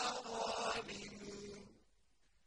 الأراضي